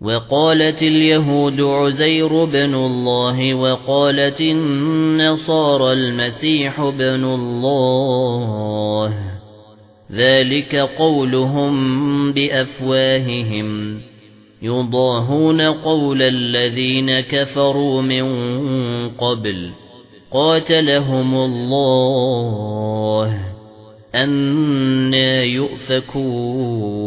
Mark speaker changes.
Speaker 1: وقالت اليهود عزير بن الله وقالت النصارى المسيح بن الله. ذلك قولهم بأفواههم. يضاهون قول الذين كفروا من قبل. قاتلهم الله. أنا يؤفكون.